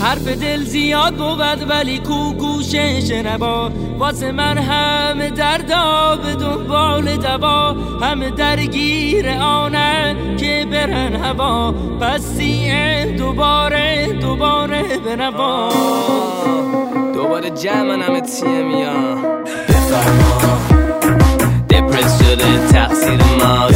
حرف دل زیاد بود ولی کو گوشه شنوا واسه من همه دردا به دنبال دوا. همه درگیر آنه که برن هوا. پس سیه دوباره دوباره بنوا. دوباره جمع همه تیه میان بفرما. دپرس شده تقصیر ما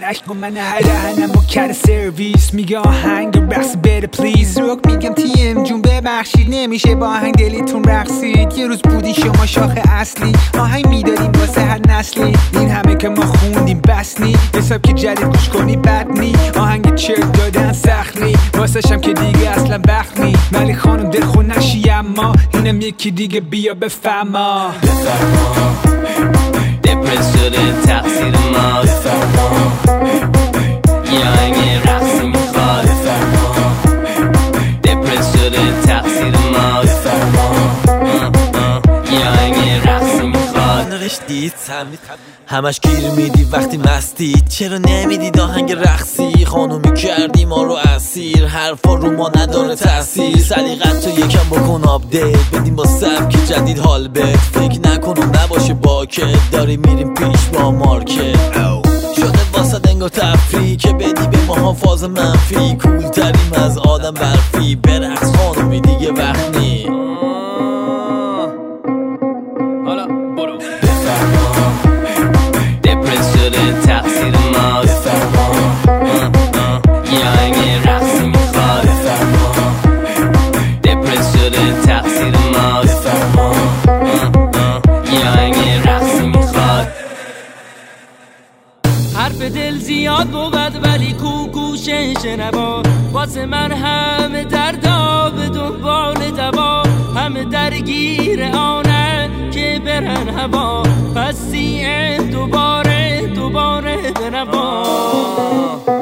سرش کن من هرهنم و کر سرویس. میگه آهنگ رقص بره پلیز روک میگم تیم جون ببخشید نمیشه با آهنگ دلیتون رقصید. یه روز بودی شما شاخ اصلی. آهنگ میداریم واسه هر نسلی. این همه که ما خوندیم بس نی حساب که جدید گوش کنی بد نی آهنگ چرت دادن سخلی واسه شم که دیگه اصلا وقت نی ولی خانم دلخون نشی اما. اینم یکی دیگه بیا depress شده تقصیر ما نوشتید سمید همش گیر میدی وقتی مستید. چرا نمی‌دید آهنگ رقصی؟ خانومی کردی ما رو اسیر. حرفا رو ما نداره تاثیر سلیقت تو یکم بکن update. بدیم با سبک جدید حال بد فکر نکنم نباشه باهات. داری میریم پیش با market. شده واسه انگار تفری که بدی به ماها فاز منفی. کول تریم از آدم برفی حرف دل زیاد بود ولی کو گوشه شنوا. واسه من همه دردا به دنبال دوا. همه درگیر آنه که برن هوا. پس سیه دوباره دوباره از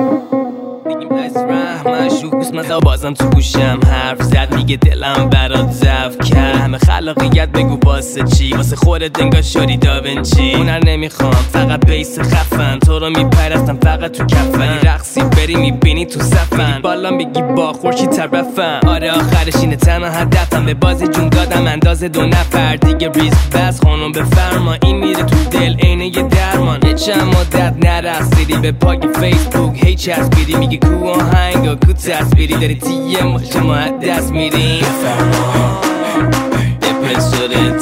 رحمت شوکوس من بازم تو گوشم حرف زد میگه دلم برات ضعف کرد. همه خلاقیت بگو واسه چی؟ واسه خودت انگار شدی داونچی هنر نمی‌خوام فقط بیس خفن. تو رو میپرستم فقط تو کفن. رقصی بری می‌بینی تو صفن. بالا میگی با خورشی طرفم. آره آخرش اینه تنها هدفم. به بازی جون دادم اندازه دو نفر. دیگه ریسک بس خانم بفرما. این میره تو دل عینه یه کامان چند مدت نرسیدی به پاک فیسبوک. هی چسبیدی میگه کو آهنگ و کو تصویری. داری تیه ما شما دست میریم بفرما. دپرس شده